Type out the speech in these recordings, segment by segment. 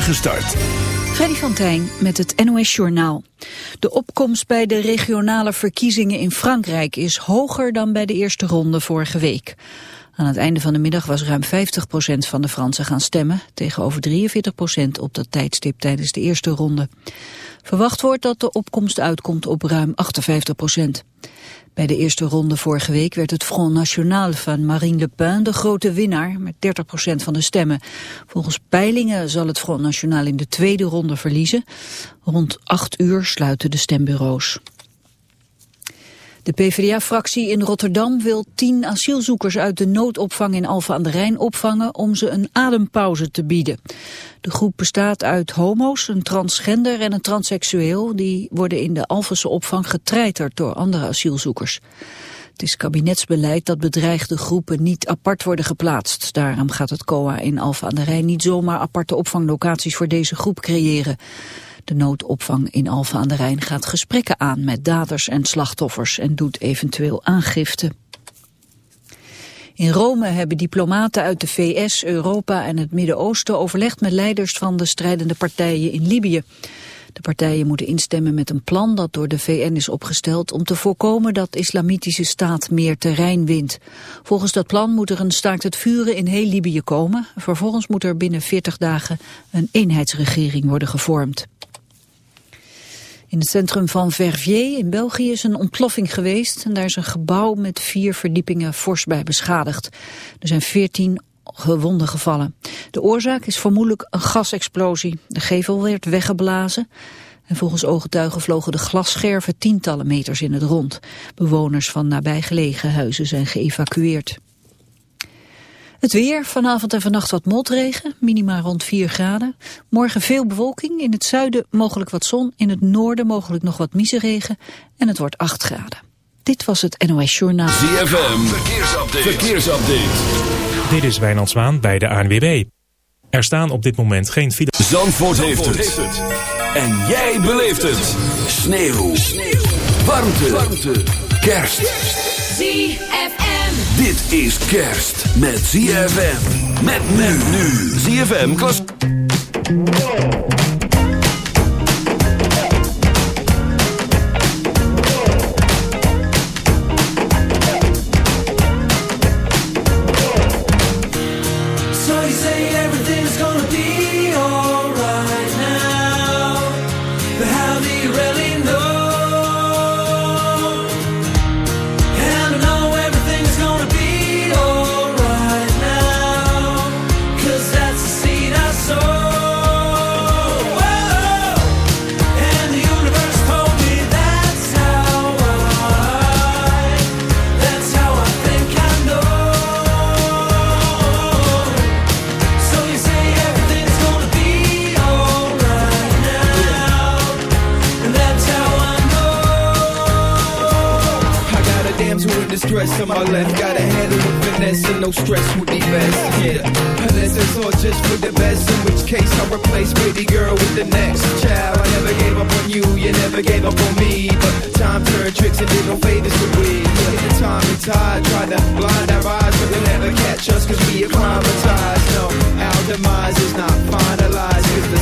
Gestart. Freddy van Tijn met het NOS Journaal. De opkomst bij de regionale verkiezingen in Frankrijk is hoger dan bij de eerste ronde vorige week. Aan het einde van de middag was ruim 50% van de Fransen gaan stemmen, tegenover 43% op dat tijdstip tijdens de eerste ronde. Verwacht wordt dat de opkomst uitkomt op ruim 58%. Bij de eerste ronde vorige week werd het Front National van Marine Le Pen de grote winnaar met 30% van de stemmen. Volgens peilingen zal het Front National in de tweede ronde verliezen. Rond 8 uur sluiten de stembureaus. De PvdA-fractie in Rotterdam wil tien asielzoekers uit de noodopvang in Alphen aan de Rijn opvangen om ze een adempauze te bieden. De groep bestaat uit homo's, een transgender en een transseksueel. Die worden in de Alphense opvang getreiterd door andere asielzoekers. Het is kabinetsbeleid dat bedreigde groepen niet apart worden geplaatst. Daarom gaat het COA in Alphen aan de Rijn niet zomaar aparte opvanglocaties voor deze groep creëren. De noodopvang in Alphen aan de Rijn gaat gesprekken aan met daders en slachtoffers en doet eventueel aangifte. In Rome hebben diplomaten uit de VS, Europa en het Midden-Oosten overlegd met leiders van de strijdende partijen in Libië. De partijen moeten instemmen met een plan dat door de VN is opgesteld om te voorkomen dat islamitische staat meer terrein wint. Volgens dat plan moet er een staakt het vuren in heel Libië komen. Vervolgens moet er binnen 40 dagen een eenheidsregering worden gevormd. In het centrum van Verviers in België is een ontploffing geweest en daar is een gebouw met vier verdiepingen fors bij beschadigd. Er zijn veertien gewonden gevallen. De oorzaak is vermoedelijk een gasexplosie. De gevel werd weggeblazen en volgens ooggetuigen vlogen de glasscherven tientallen meters in het rond. Bewoners van nabijgelegen huizen zijn geëvacueerd. Het weer, vanavond en vannacht wat motregen, minima rond 4 graden. Morgen veel bewolking, in het zuiden mogelijk wat zon, in het noorden mogelijk nog wat regen en het wordt 8 graden. Dit was het NOS Journaal. ZFM, verkeersupdate. verkeersupdate. Dit is Wijnand Zwaan bij de ANWB. Er staan op dit moment geen files. Zandvoort, heeft, het. En jij beleeft het. Sneeuw. Sneeuw. Warmte. Warmte. Kerst. Dit is kerst met ZFM. Met nu. ZFM Klas... no stress would be best. Yeah, unless it's all just for the best. In which case I'll replace pretty girl with the next child. I never gave up on you, you never gave up on me. But time turned tricks and did no favors to we. Yeah, the time and tide tried to blind our eyes, but they'll never catch us cause we acclimatized. No, our demise is not finalized cause the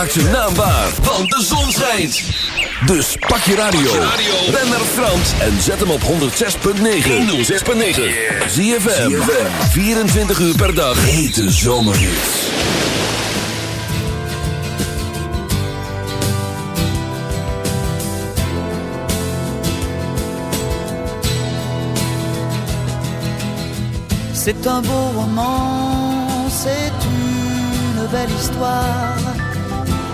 Maak zijn naam waar, de zon schijnt. Dus pak je radio. Ben naar Frans en zet hem op 106.9. 106.9. Zie je 24 uur per dag. Hete zomerhits. C'est un beau roman, c'est une belle histoire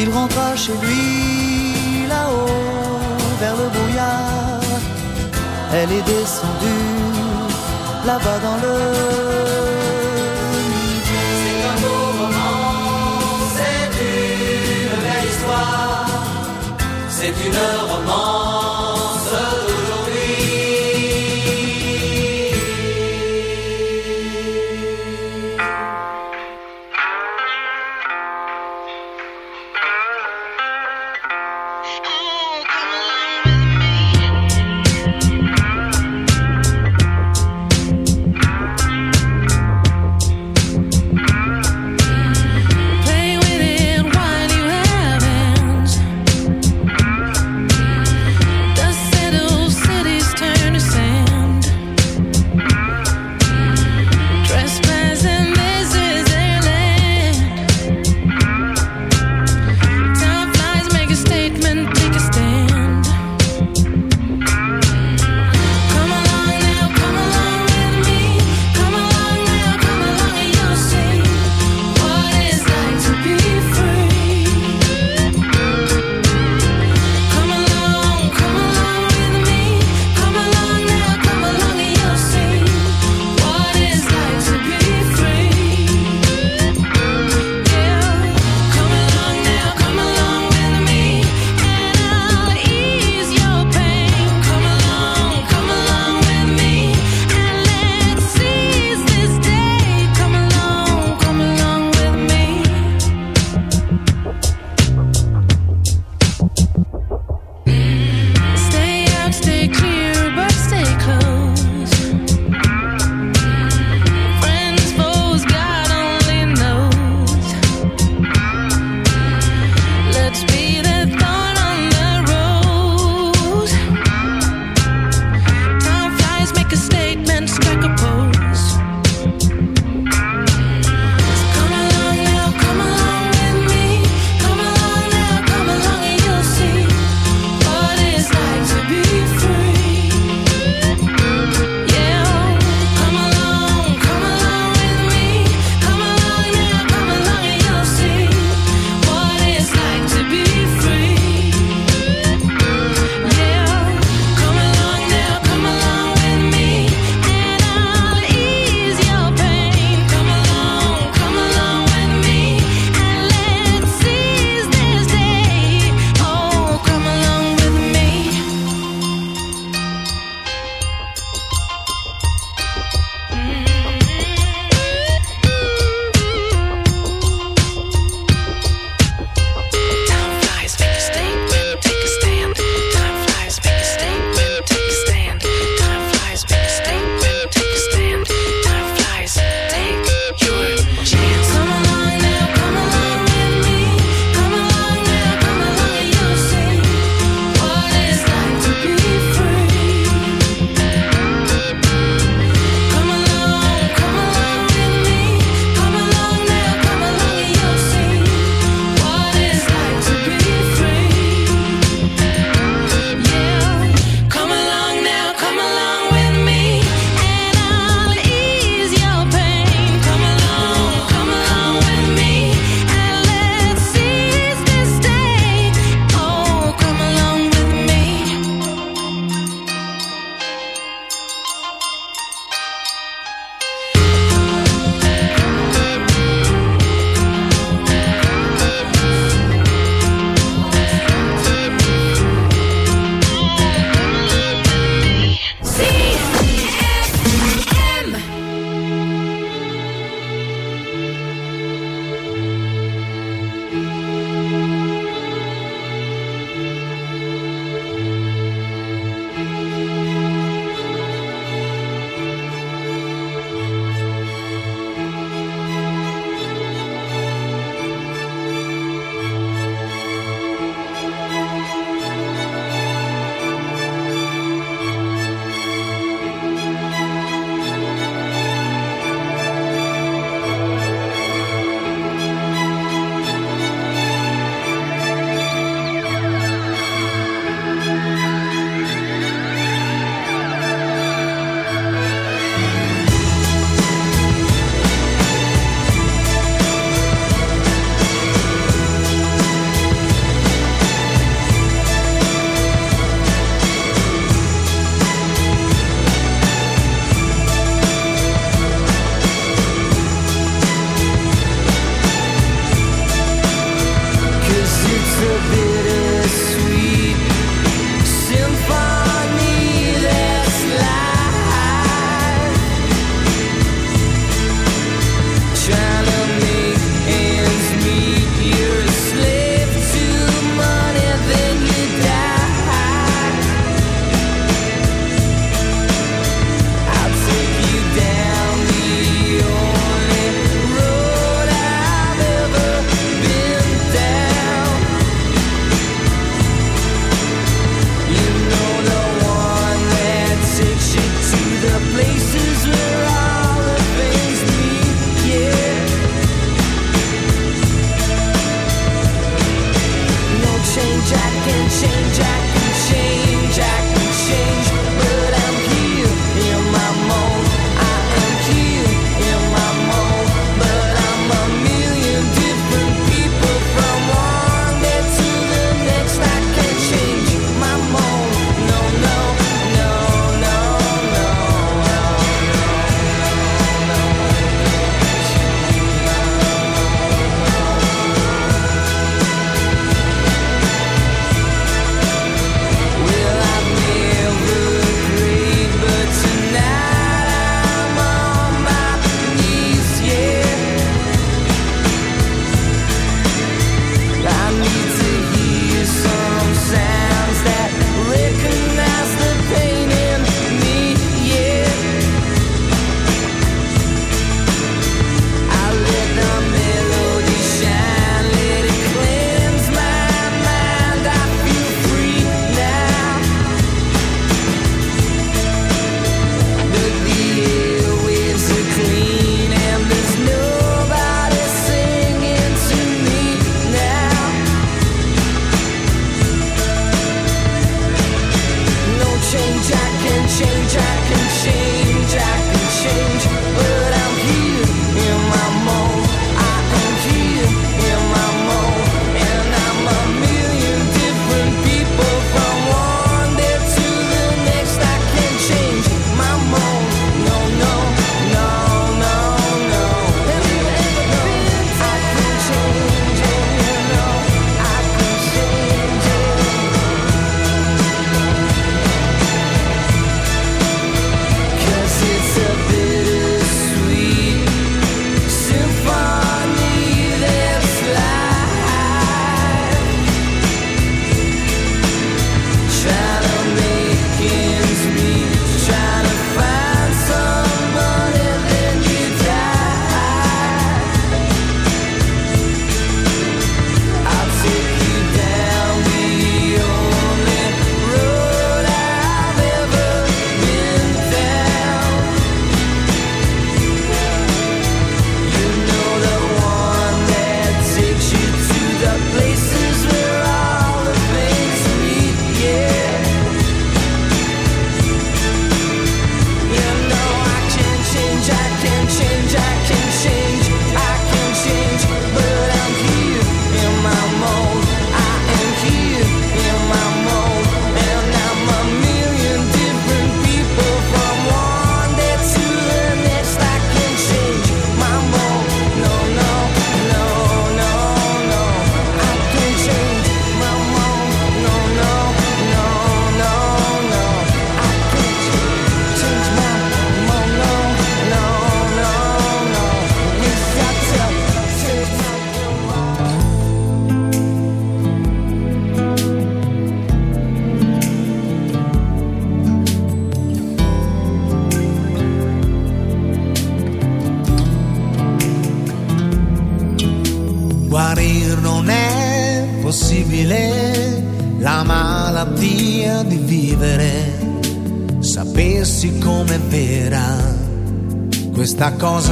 Il rentra chez lui là-haut vers le brouillard. Elle est descendue là-bas dans le. C'est un roman, c'est une belle histoire. C'est une romance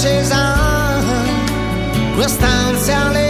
Cesare, on questa ansia le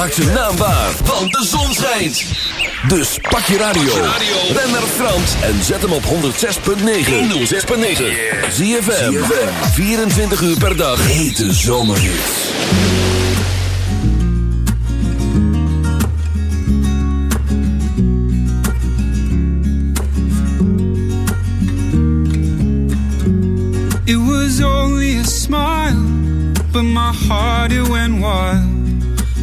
Maak zijn naam waar, want de zon schijnt. Dus pak je radio. Ben naar Frans en zet hem op 106.9. 106.9. ZFM. 24 uur per dag. Hete zomerhits. It was only a smile, but my heart it went wild.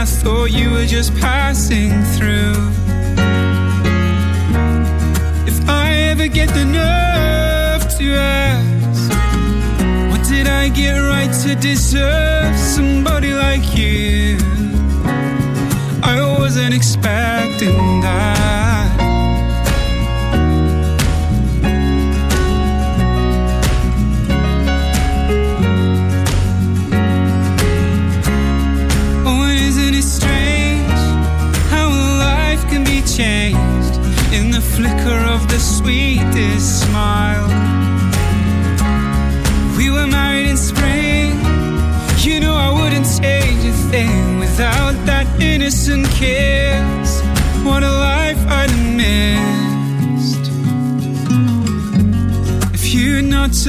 I thought you were just passing through.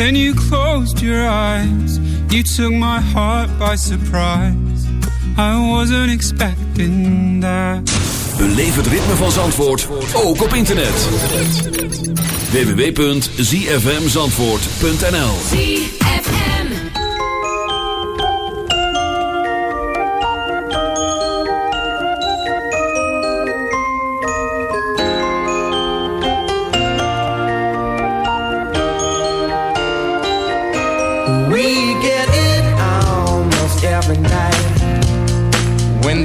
Then you closed your eyes, you took my heart by surprise. I wasn't expecting that. Beleef het ritme van Zandvoort, ook op internet. www.zfmzandvoort.nl We get it almost every night. When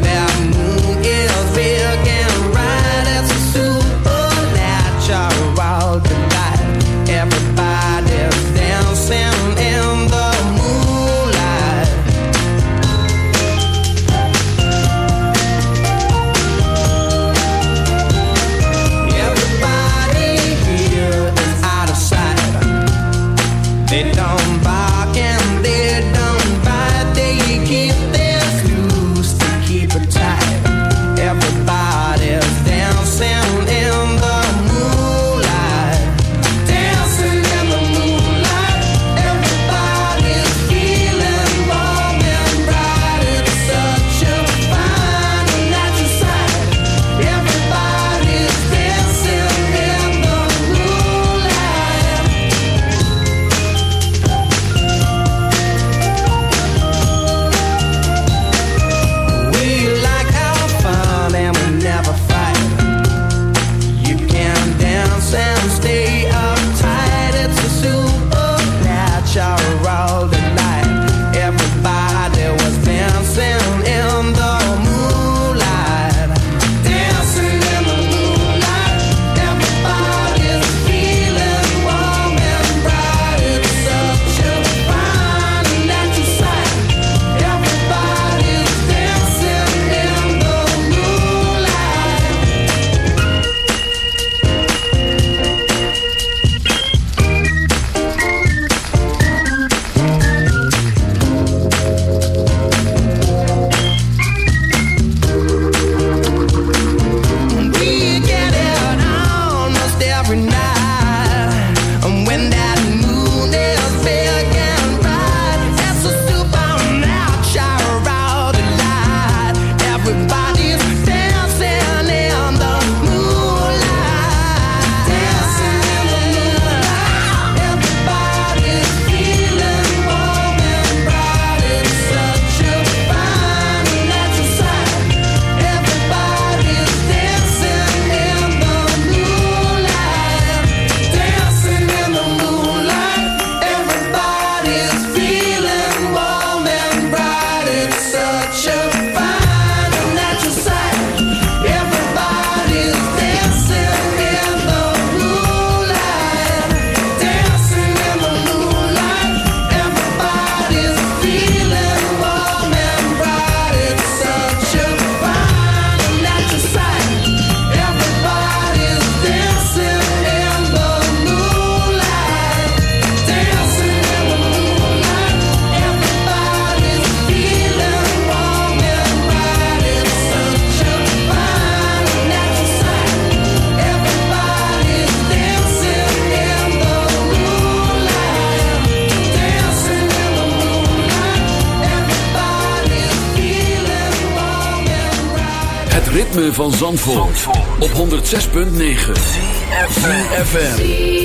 Op 106.9 ZFM.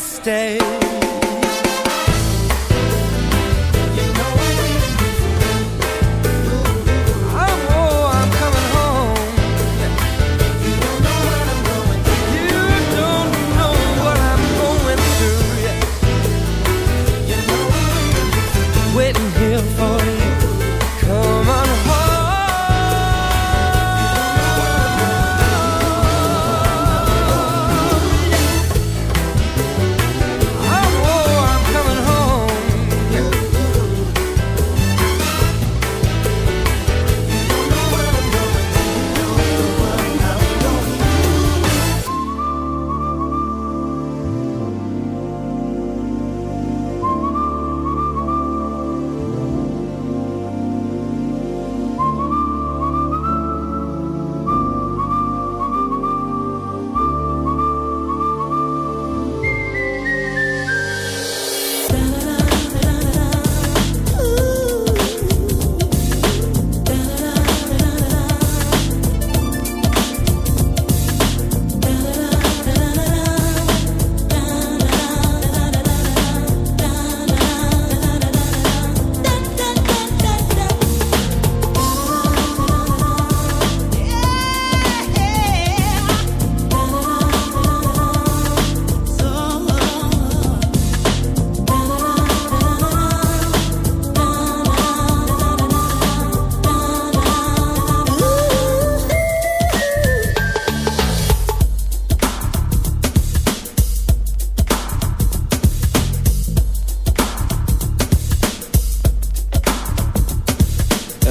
I'm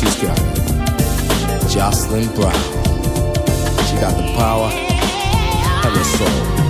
she's got. Jocelyn Brown, she got the power and the soul.